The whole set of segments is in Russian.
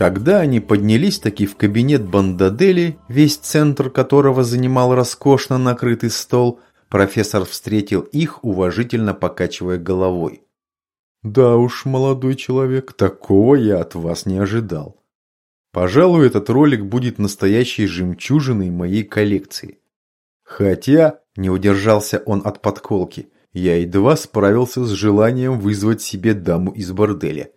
Когда они поднялись таки в кабинет Бандадели, весь центр которого занимал роскошно накрытый стол, профессор встретил их, уважительно покачивая головой. «Да уж, молодой человек, такого я от вас не ожидал. Пожалуй, этот ролик будет настоящей жемчужиной моей коллекции. Хотя, не удержался он от подколки, я едва справился с желанием вызвать себе даму из борделя.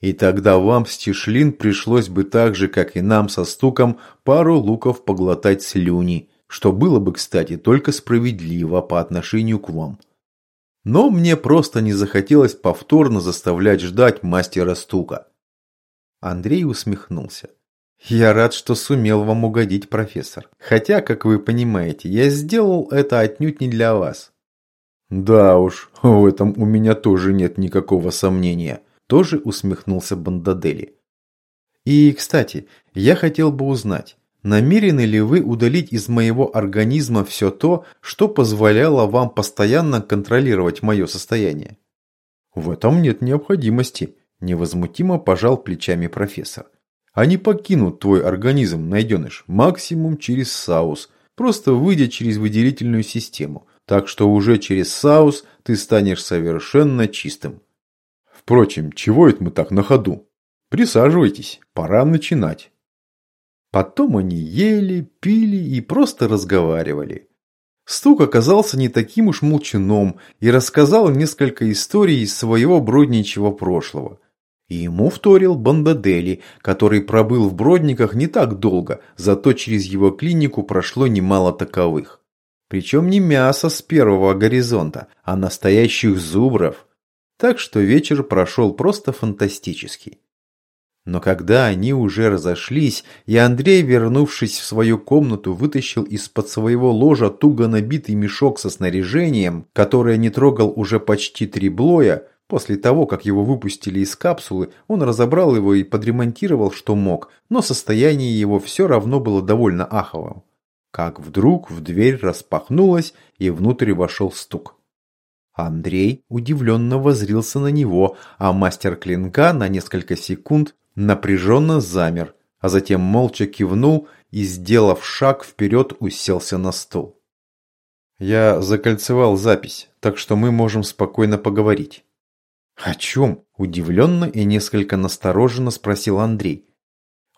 И тогда вам, Стишлин, пришлось бы так же, как и нам со стуком, пару луков поглотать слюни, что было бы, кстати, только справедливо по отношению к вам. Но мне просто не захотелось повторно заставлять ждать мастера стука. Андрей усмехнулся. Я рад, что сумел вам угодить, профессор. Хотя, как вы понимаете, я сделал это отнюдь не для вас. Да уж, в этом у меня тоже нет никакого сомнения. Тоже усмехнулся Бандадели. И, кстати, я хотел бы узнать, намерены ли вы удалить из моего организма все то, что позволяло вам постоянно контролировать мое состояние? В этом нет необходимости, невозмутимо пожал плечами профессор. Они покинут твой организм, найденыш, максимум через саус, просто выйдя через выделительную систему. Так что уже через саус ты станешь совершенно чистым. Впрочем, чего это мы так на ходу? Присаживайтесь, пора начинать. Потом они ели, пили и просто разговаривали. Стук оказался не таким уж молчаном и рассказал несколько историй из своего бродничьего прошлого. И ему вторил Бандадели, который пробыл в Бродниках не так долго, зато через его клинику прошло немало таковых. Причем не мясо с первого горизонта, а настоящих зубров. Так что вечер прошел просто фантастический. Но когда они уже разошлись, и Андрей, вернувшись в свою комнату, вытащил из-под своего ложа туго набитый мешок со снаряжением, которое не трогал уже почти три блоя, после того, как его выпустили из капсулы, он разобрал его и подремонтировал, что мог, но состояние его все равно было довольно аховым. Как вдруг в дверь распахнулась, и внутрь вошел стук. Андрей удивленно возрился на него, а мастер клинка на несколько секунд напряженно замер, а затем молча кивнул и, сделав шаг вперед, уселся на стол. «Я закольцевал запись, так что мы можем спокойно поговорить». «О чем?» – удивленно и несколько настороженно спросил Андрей.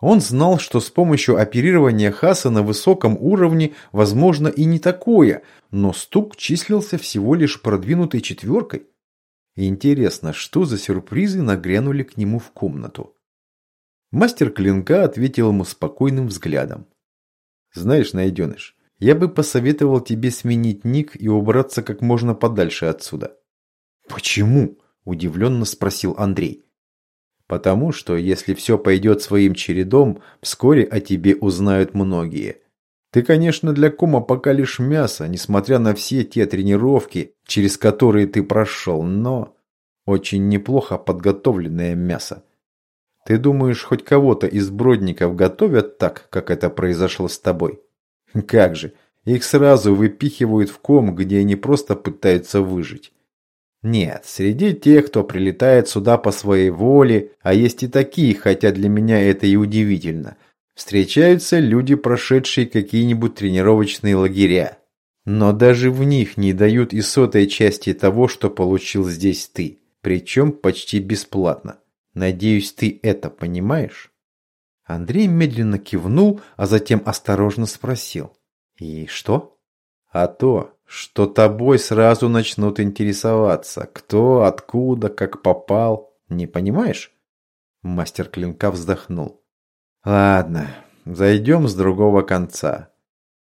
Он знал, что с помощью оперирования Хаса на высоком уровне возможно и не такое, но стук числился всего лишь продвинутой четверкой. Интересно, что за сюрпризы нагрянули к нему в комнату? Мастер клинка ответил ему спокойным взглядом. «Знаешь, найденыш, я бы посоветовал тебе сменить ник и убраться как можно подальше отсюда». «Почему?» – удивленно спросил Андрей. Потому что, если все пойдет своим чередом, вскоре о тебе узнают многие. Ты, конечно, для кома пока лишь мясо, несмотря на все те тренировки, через которые ты прошел, но очень неплохо подготовленное мясо. Ты думаешь, хоть кого-то из бродников готовят так, как это произошло с тобой? Как же, их сразу выпихивают в ком, где они просто пытаются выжить. Нет, среди тех, кто прилетает сюда по своей воле, а есть и такие, хотя для меня это и удивительно, встречаются люди, прошедшие какие-нибудь тренировочные лагеря. Но даже в них не дают и сотой части того, что получил здесь ты, причем почти бесплатно. Надеюсь, ты это понимаешь? Андрей медленно кивнул, а затем осторожно спросил. И что? А то, что тобой сразу начнут интересоваться. Кто, откуда, как попал. Не понимаешь? Мастер клинка вздохнул. Ладно, зайдем с другого конца.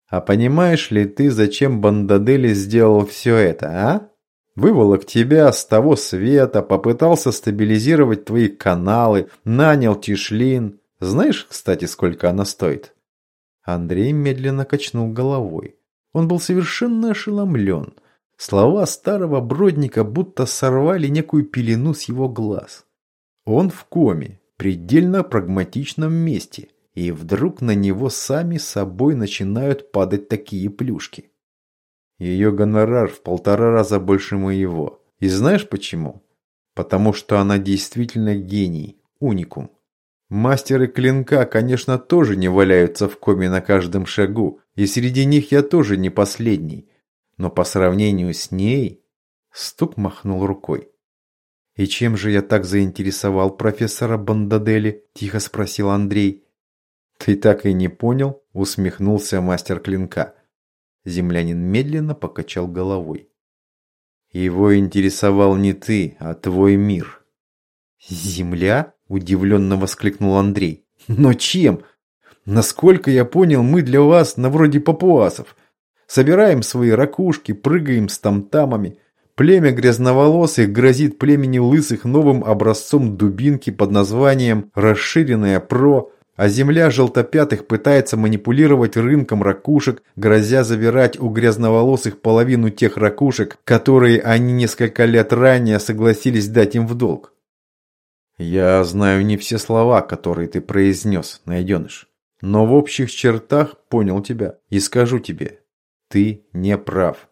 А понимаешь ли ты, зачем Бандадели сделал все это, а? Выволок тебя с того света, попытался стабилизировать твои каналы, нанял Тишлин. Знаешь, кстати, сколько она стоит? Андрей медленно качнул головой. Он был совершенно ошеломлен. Слова старого бродника будто сорвали некую пелену с его глаз. Он в коме, предельно прагматичном месте, и вдруг на него сами собой начинают падать такие плюшки. Ее гонорар в полтора раза больше моего. И знаешь почему? Потому что она действительно гений, уникум. Мастеры клинка, конечно, тоже не валяются в коме на каждом шагу, и среди них я тоже не последний. Но по сравнению с ней... Стук махнул рукой. «И чем же я так заинтересовал профессора Бандадели?» – тихо спросил Андрей. «Ты так и не понял?» – усмехнулся мастер клинка. Землянин медленно покачал головой. «Его интересовал не ты, а твой мир». «Земля?» – удивленно воскликнул Андрей. «Но чем? Насколько я понял, мы для вас на вроде папуасов. Собираем свои ракушки, прыгаем с тамтамами. Племя грязноволосых грозит племени лысых новым образцом дубинки под названием «Расширенная ПРО», а земля желтопятых пытается манипулировать рынком ракушек, грозя забирать у грязноволосых половину тех ракушек, которые они несколько лет ранее согласились дать им в долг. Я знаю не все слова, которые ты произнес, найденыш. Но в общих чертах понял тебя и скажу тебе, ты не прав.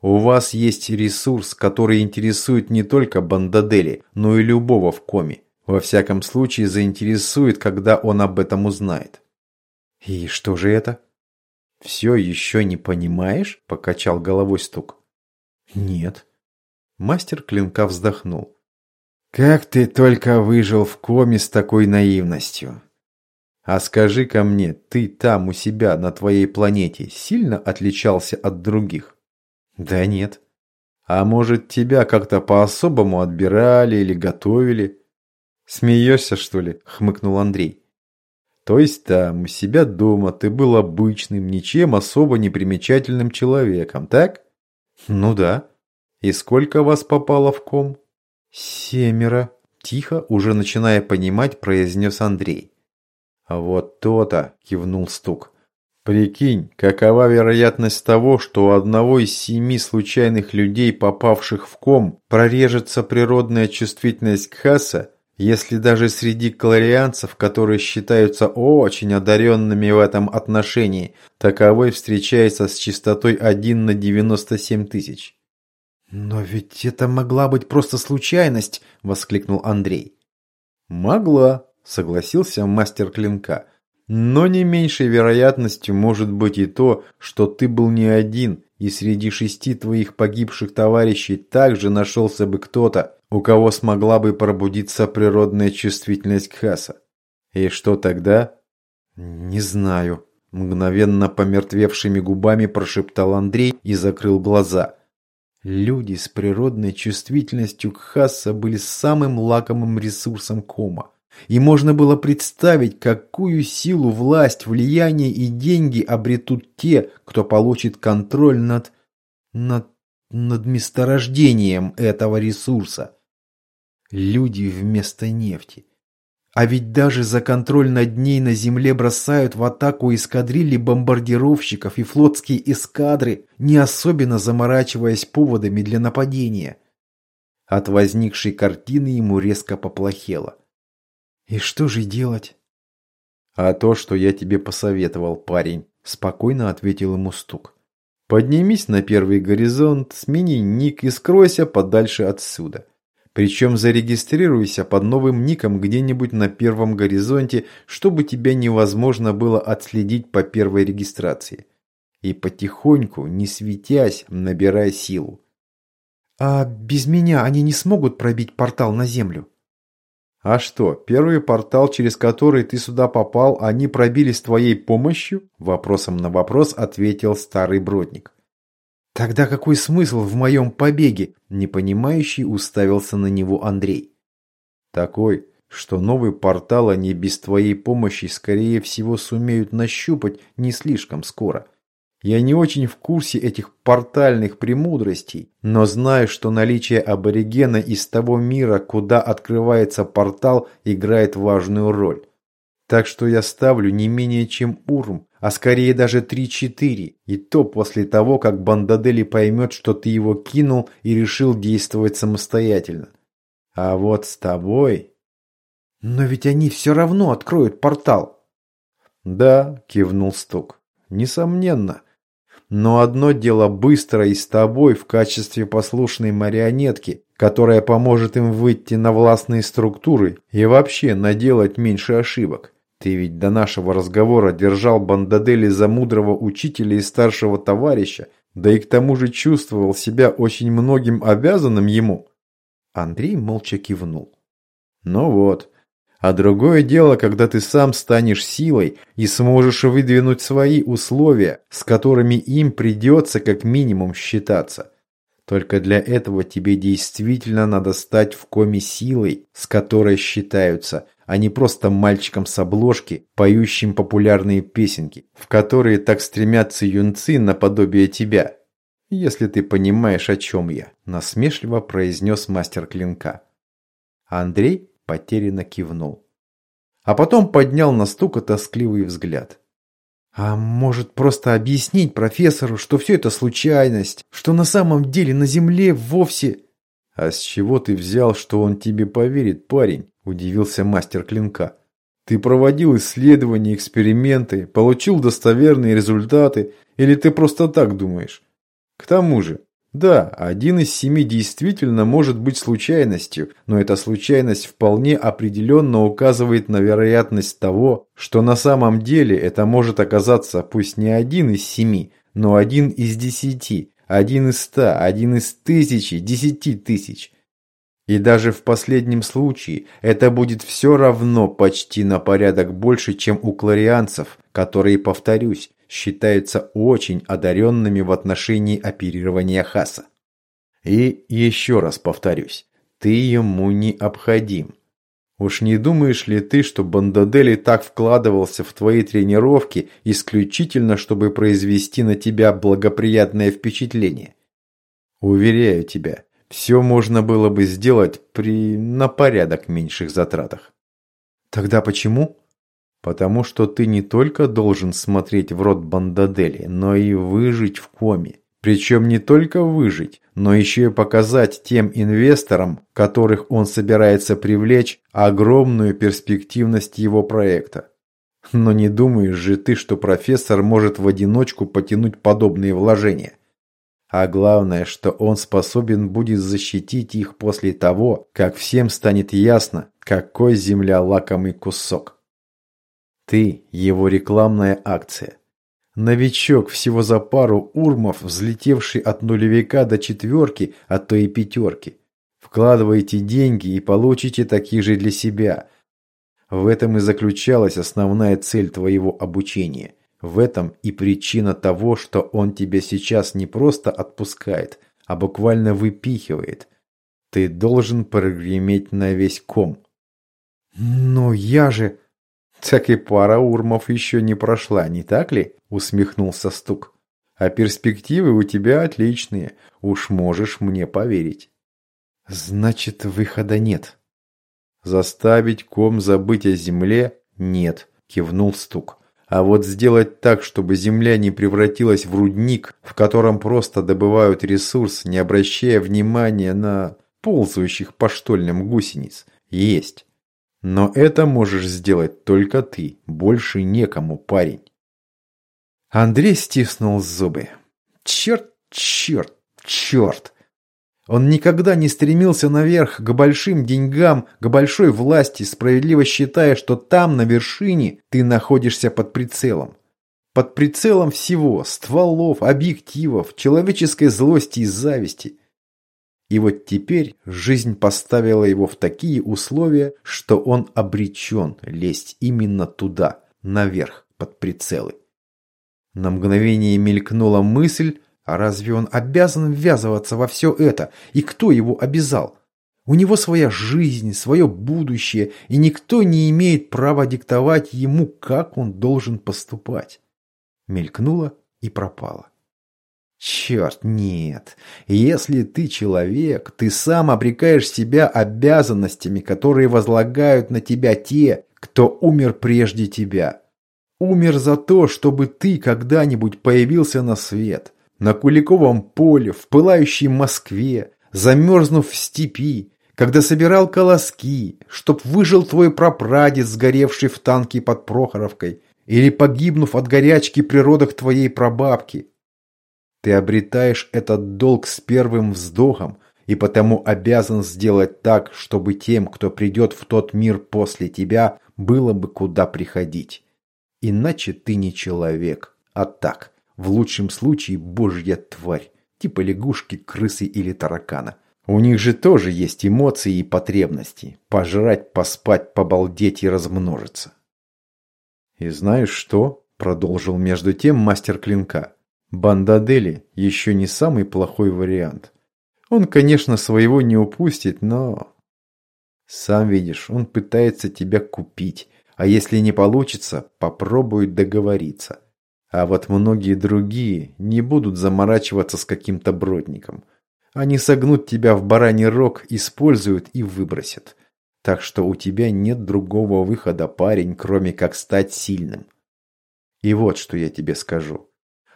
У вас есть ресурс, который интересует не только Бандадели, но и любого в коме. Во всяком случае, заинтересует, когда он об этом узнает. И что же это? Все еще не понимаешь? Покачал головой стук. Нет. Мастер клинка вздохнул. Как ты только выжил в коме с такой наивностью. А скажи-ка мне, ты там у себя на твоей планете сильно отличался от других? Да нет. А может, тебя как-то по-особому отбирали или готовили? Смеешься, что ли? Хмыкнул Андрей. То есть там, у себя дома, ты был обычным, ничем особо не примечательным человеком, так? Ну да. И сколько вас попало в ком? Семеро. Тихо, уже начиная понимать, произнес Андрей. «Вот то-то!» – кивнул Стук. «Прикинь, какова вероятность того, что у одного из семи случайных людей, попавших в ком, прорежется природная чувствительность Кхаса, если даже среди кларианцев, которые считаются очень одаренными в этом отношении, таковой встречается с частотой 1 на 97 тысяч?» «Но ведь это могла быть просто случайность!» – воскликнул Андрей. «Могла», согласился мастер клинка. Но не меньшей вероятностью может быть и то, что ты был не один, и среди шести твоих погибших товарищей также нашелся бы кто-то, у кого смогла бы пробудиться природная чувствительность Кхаса. И что тогда? Не знаю. Мгновенно помертвевшими губами прошептал Андрей и закрыл глаза. Люди с природной чувствительностью Кхаса были самым лакомым ресурсом Кома. И можно было представить, какую силу, власть, влияние и деньги обретут те, кто получит контроль над... над... над месторождением этого ресурса. Люди вместо нефти. А ведь даже за контроль над ней на земле бросают в атаку эскадрильи бомбардировщиков и флотские эскадры, не особенно заморачиваясь поводами для нападения. От возникшей картины ему резко поплохело. И что же делать? А то, что я тебе посоветовал, парень, спокойно ответил ему стук. Поднимись на первый горизонт, смени ник и скройся подальше отсюда. Причем зарегистрируйся под новым ником где-нибудь на первом горизонте, чтобы тебя невозможно было отследить по первой регистрации. И потихоньку, не светясь, набирай силу. А без меня они не смогут пробить портал на Землю? А что, первый портал, через который ты сюда попал, они пробили с твоей помощью? Вопросом на вопрос ответил старый бродник. Тогда какой смысл в моем побеге? Непонимающий уставился на него Андрей. Такой, что новый портал они без твоей помощи скорее всего сумеют нащупать не слишком скоро. Я не очень в курсе этих портальных премудростей, но знаю, что наличие аборигена из того мира, куда открывается портал, играет важную роль. Так что я ставлю не менее чем Урм, а скорее даже 3-4, и то после того, как Бандадели поймет, что ты его кинул и решил действовать самостоятельно. А вот с тобой... Но ведь они все равно откроют портал. Да, кивнул Стук. Несомненно. Но одно дело быстро и с тобой в качестве послушной марионетки, которая поможет им выйти на властные структуры и вообще наделать меньше ошибок. Ты ведь до нашего разговора держал Бандадели за мудрого учителя и старшего товарища, да и к тому же чувствовал себя очень многим обязанным ему. Андрей молча кивнул. Ну вот. А другое дело, когда ты сам станешь силой и сможешь выдвинуть свои условия, с которыми им придется как минимум считаться. Только для этого тебе действительно надо стать в коме силой, с которой считаются, а не просто мальчиком с обложки, поющим популярные песенки, в которые так стремятся юнцы наподобие тебя. Если ты понимаешь, о чем я, насмешливо произнес мастер клинка. Андрей потерянно кивнул. А потом поднял на стука тоскливый взгляд. А может просто объяснить профессору, что все это случайность, что на самом деле на Земле вовсе... А с чего ты взял, что он тебе поверит, парень? Удивился мастер клинка. Ты проводил исследования, эксперименты, получил достоверные результаты, или ты просто так думаешь? К тому же, да, один из семи действительно может быть случайностью, но эта случайность вполне определенно указывает на вероятность того, что на самом деле это может оказаться пусть не один из семи, но один из десяти, один из ста, один из тысячи, десяти тысяч. И даже в последнем случае это будет все равно почти на порядок больше, чем у кларианцев, которые, повторюсь, считаются очень одаренными в отношении оперирования Хаса. И еще раз повторюсь, ты ему необходим. Уж не думаешь ли ты, что Бандадели так вкладывался в твои тренировки исключительно, чтобы произвести на тебя благоприятное впечатление? Уверяю тебя, все можно было бы сделать при на порядок меньших затратах. Тогда почему? Потому что ты не только должен смотреть в рот Бандадели, но и выжить в коме. Причем не только выжить, но еще и показать тем инвесторам, которых он собирается привлечь, огромную перспективность его проекта. Но не думаешь же ты, что профессор может в одиночку потянуть подобные вложения. А главное, что он способен будет защитить их после того, как всем станет ясно, какой земля лакомый кусок. Ты – его рекламная акция. Новичок всего за пару урмов, взлетевший от нулевика до четверки, а то и пятерки. Вкладывайте деньги и получите такие же для себя. В этом и заключалась основная цель твоего обучения. В этом и причина того, что он тебя сейчас не просто отпускает, а буквально выпихивает. Ты должен прогреметь на весь ком. «Но я же...» «Так и пара урмов еще не прошла, не так ли?» – усмехнулся Стук. «А перспективы у тебя отличные, уж можешь мне поверить». «Значит, выхода нет». «Заставить ком забыть о земле? Нет», – кивнул Стук. «А вот сделать так, чтобы земля не превратилась в рудник, в котором просто добывают ресурс, не обращая внимания на ползающих по штольням гусениц, есть». Но это можешь сделать только ты, больше некому, парень. Андрей стиснул зубы. Черт, черт, черт. Он никогда не стремился наверх, к большим деньгам, к большой власти, справедливо считая, что там, на вершине, ты находишься под прицелом. Под прицелом всего – стволов, объективов, человеческой злости и зависти – и вот теперь жизнь поставила его в такие условия, что он обречен лезть именно туда, наверх, под прицелы. На мгновение мелькнула мысль, а разве он обязан ввязываться во все это? И кто его обязал? У него своя жизнь, свое будущее, и никто не имеет права диктовать ему, как он должен поступать. Мелькнула и пропала. Черт, нет. Если ты человек, ты сам обрекаешь себя обязанностями, которые возлагают на тебя те, кто умер прежде тебя. Умер за то, чтобы ты когда-нибудь появился на свет. На Куликовом поле, в пылающей Москве, замерзнув в степи, когда собирал колоски, чтоб выжил твой прапрадед, сгоревший в танке под Прохоровкой, или погибнув от горячки при родах твоей прабабки – ты обретаешь этот долг с первым вздохом и потому обязан сделать так, чтобы тем, кто придет в тот мир после тебя, было бы куда приходить. Иначе ты не человек, а так, в лучшем случае божья тварь, типа лягушки, крысы или таракана. У них же тоже есть эмоции и потребности. Пожрать, поспать, побалдеть и размножиться. И знаешь что? Продолжил между тем мастер клинка. Бандадели еще не самый плохой вариант. Он, конечно, своего не упустит, но... Сам видишь, он пытается тебя купить. А если не получится, попробует договориться. А вот многие другие не будут заморачиваться с каким-то бродником. Они согнут тебя в бараний рог, используют и выбросят. Так что у тебя нет другого выхода, парень, кроме как стать сильным. И вот что я тебе скажу.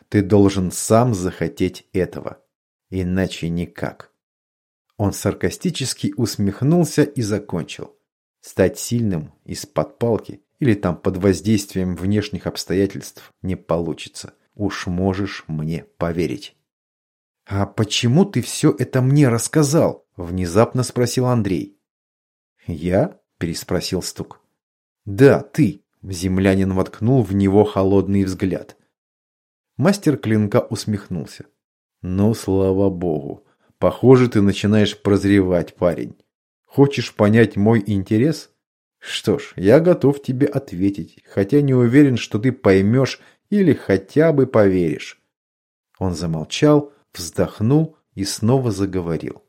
Ты должен сам захотеть этого. Иначе никак. Он саркастически усмехнулся и закончил. Стать сильным из-под палки или там под воздействием внешних обстоятельств не получится. Уж можешь мне поверить. «А почему ты все это мне рассказал?» – внезапно спросил Андрей. «Я?» – переспросил Стук. «Да, ты!» – землянин воткнул в него холодный взгляд. Мастер клинка усмехнулся. «Ну, слава богу. Похоже, ты начинаешь прозревать, парень. Хочешь понять мой интерес? Что ж, я готов тебе ответить, хотя не уверен, что ты поймешь или хотя бы поверишь». Он замолчал, вздохнул и снова заговорил.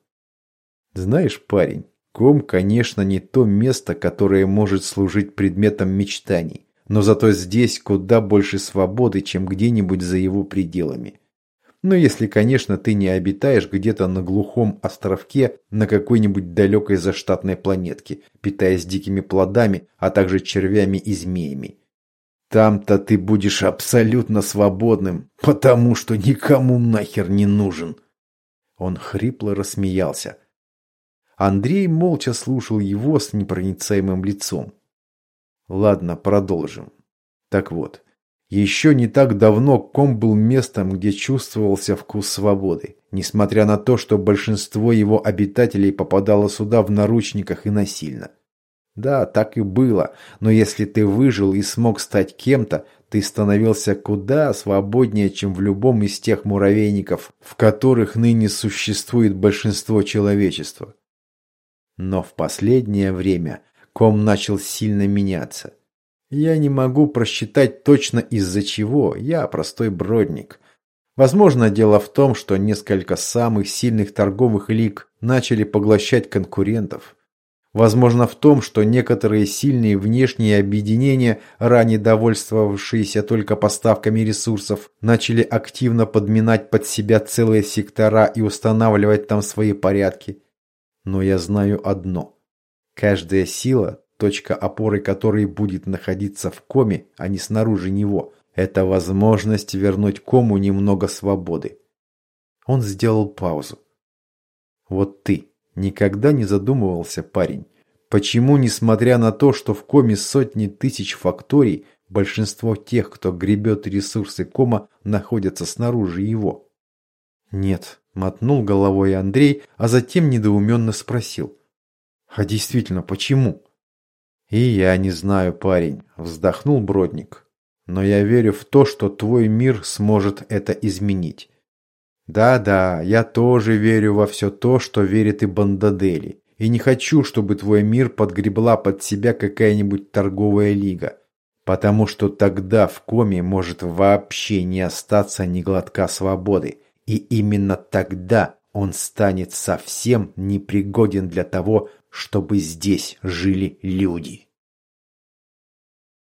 Знаешь, парень, ком, конечно, не то место, которое может служить предметом мечтаний, но зато здесь куда больше свободы, чем где-нибудь за его пределами. Но если, конечно, ты не обитаешь где-то на глухом островке на какой-нибудь далекой заштатной планетке, питаясь дикими плодами, а также червями и змеями. Там-то ты будешь абсолютно свободным, потому что никому нахер не нужен. Он хрипло рассмеялся. Андрей молча слушал его с непроницаемым лицом. Ладно, продолжим. Так вот, еще не так давно Ком был местом, где чувствовался вкус свободы, несмотря на то, что большинство его обитателей попадало сюда в наручниках и насильно. Да, так и было, но если ты выжил и смог стать кем-то, ты становился куда свободнее, чем в любом из тех муравейников, в которых ныне существует большинство человечества. Но в последнее время ком начал сильно меняться. Я не могу просчитать точно из-за чего, я простой бродник. Возможно, дело в том, что несколько самых сильных торговых лиг начали поглощать конкурентов. Возможно в том, что некоторые сильные внешние объединения, ранее довольствовавшиеся только поставками ресурсов, начали активно подминать под себя целые сектора и устанавливать там свои порядки. Но я знаю одно. Каждая сила, точка опоры которой будет находиться в коме, а не снаружи него, это возможность вернуть кому немного свободы. Он сделал паузу. Вот ты, Никогда не задумывался парень, почему, несмотря на то, что в коме сотни тысяч факторий, большинство тех, кто гребет ресурсы кома, находятся снаружи его? Нет, мотнул головой Андрей, а затем недоуменно спросил. А действительно, почему? И я не знаю, парень, вздохнул Бродник. Но я верю в то, что твой мир сможет это изменить. Да-да, я тоже верю во все то, что верит и Бандадели. И не хочу, чтобы твой мир подгребла под себя какая-нибудь торговая лига. Потому что тогда в коме может вообще не остаться ни глотка свободы. И именно тогда он станет совсем непригоден для того, чтобы здесь жили люди.